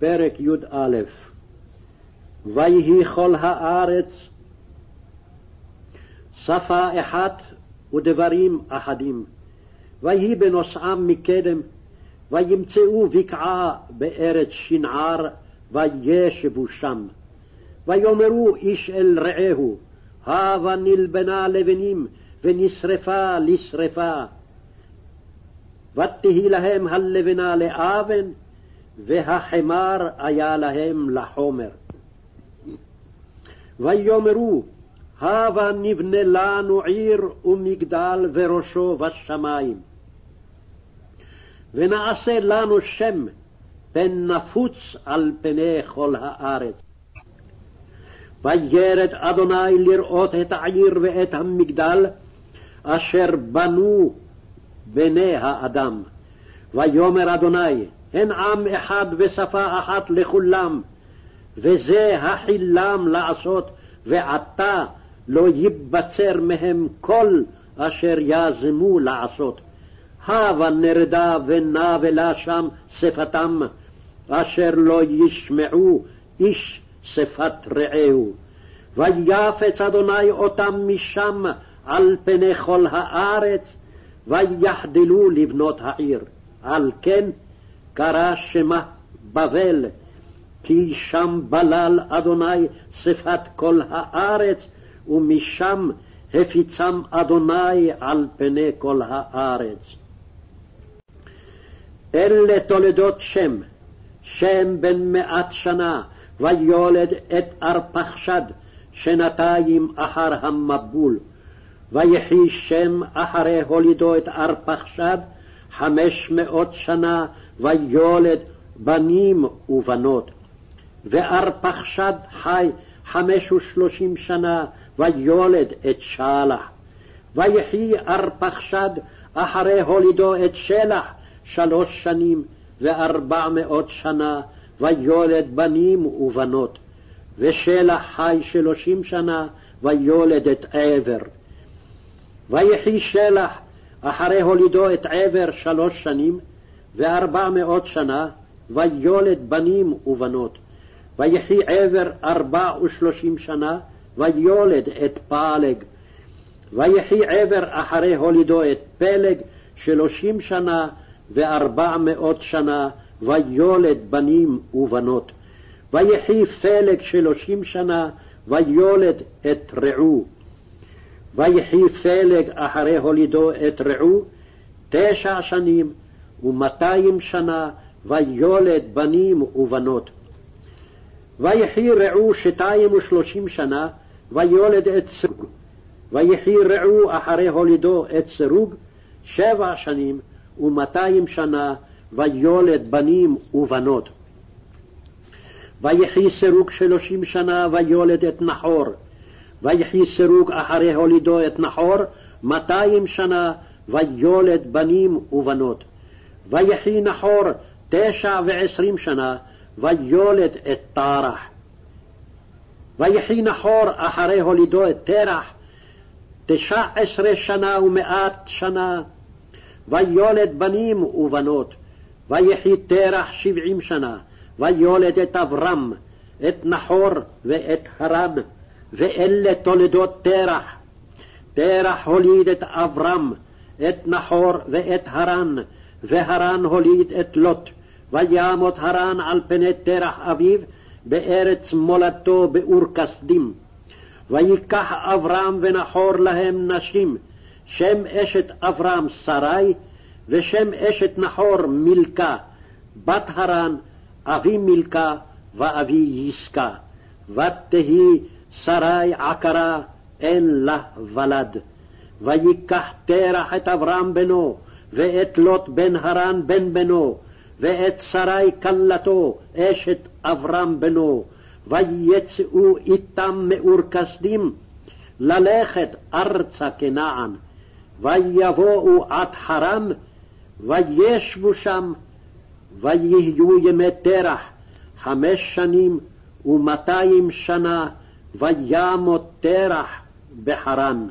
פרק י"א ויהי כל הארץ שפה אחת ודברים אחדים. ויהי בנוסעם מקדם, וימצאו בקעה בארץ שנער, וישבו שם. ויאמרו איש אל רעהו, הבה נלבנה לבנים, ונשרפה לשרפה. ותהי להם הלבנה לאבן, והחמר היה להם לחומר. ויאמרו, הבה נבנה לנו עיר ומגדל וראשו בשמיים. ונעשה לנו שם, פן נפוץ על פני כל הארץ. וירד אדוני לראות את העיר ואת המגדל, אשר בנו בני האדם. ויאמר אדוני, הן עם אחד ושפה אחת לכולם, וזה החילם לעשות, ועתה לא ייבצר מהם כל אשר יזמו לעשות. הבה נרדה ונבלה שם שפתם, אשר לא ישמעו איש שפת רעהו. ויפץ אדוני אותם משם על פני כל הארץ, ויחדלו לבנות העיר. על כן קרא שמה בבל, כי שם בלל אדוני שפת כל הארץ, ומשם הפיצם אדוני על פני כל הארץ. אלה תולדות שם, שם בן מאת שנה, ויולד את ארפחשד, שנתיים אחר המבול. ויחי שם אחרי הולידו את ארפחשד, חמש מאות שנה, ויולד בנים ובנות. וארפחשד חי חמש ושלושים שנה, ויולד את שלח. ויחי ארפחשד אחרי הולידו את שלח שלוש שנים וארבע מאות שנה, ויולד בנים ובנות. ושלח חי שלושים שנה, ויולד את עבר. ויחי שלח אחרי הולידו את עבר שלוש שנים וארבע מאות שנה, ויולד בנים ובנות. ויחי עבר ארבע ושלושים שנה, ויולד את פלג. ויחי עבר אחרי הולידו את פלג שלושים שנה וארבע מאות שנה, ויולד בנים ובנות. ויחי פלג שלושים שנה, ויולד את רעו. ויחי פלג אחרי הולידו את רעו תשע שנים ומאתיים שנה, ויולד בנים ובנות. ויחי רעו שתיים ושלושים שנה, ויולד את סרוג. ויחי רעו אחרי הולידו את סרוג שבע שנים ומאתיים שנה, ויולד בנים ובנות. ויחי סרוג שלושים שנה, ויולד את נחור. ויחי סרוג אחרי הולידו את נחור מאתיים שנה, ויולד בנים ובנות. ויחי נחור תשע ועשרים שנה, ויולד את תרח. ויחי נחור אחרי הולידו את תרח, תשע עשרה שנה ומאת שנה, ויולד בנים ובנות. ויחי תרח שבעים שנה, ויולד את אברם, את נחור ואת הרן, ואלה תולדות תרח. תרח הוליד את אברם, את נחור ואת הרן, והרן הוליד את לוט. וימות הרן על פני תרח אביו, בארץ מולדתו באור כסדים. ויקח אברהם ונחור להם נשים, שם אשת אברהם שרי, ושם אשת נחור מילכה, בת הרן, אבי מילכה ואבי יסקה. ותהי שרי עקרה, אין לה ולד. ויקח תרח את אברהם בנו, ואת לוט בן הרן בן בנו, ואת שרי כלתו, אשת אברהם בנו, ויצאו איתם מאור כסדים, ללכת ארצה כנען. ויבואו עד חרן, וישבו שם, ויהיו ימי תרח חמש שנים ומאתיים שנה, וימות תרח בחרן.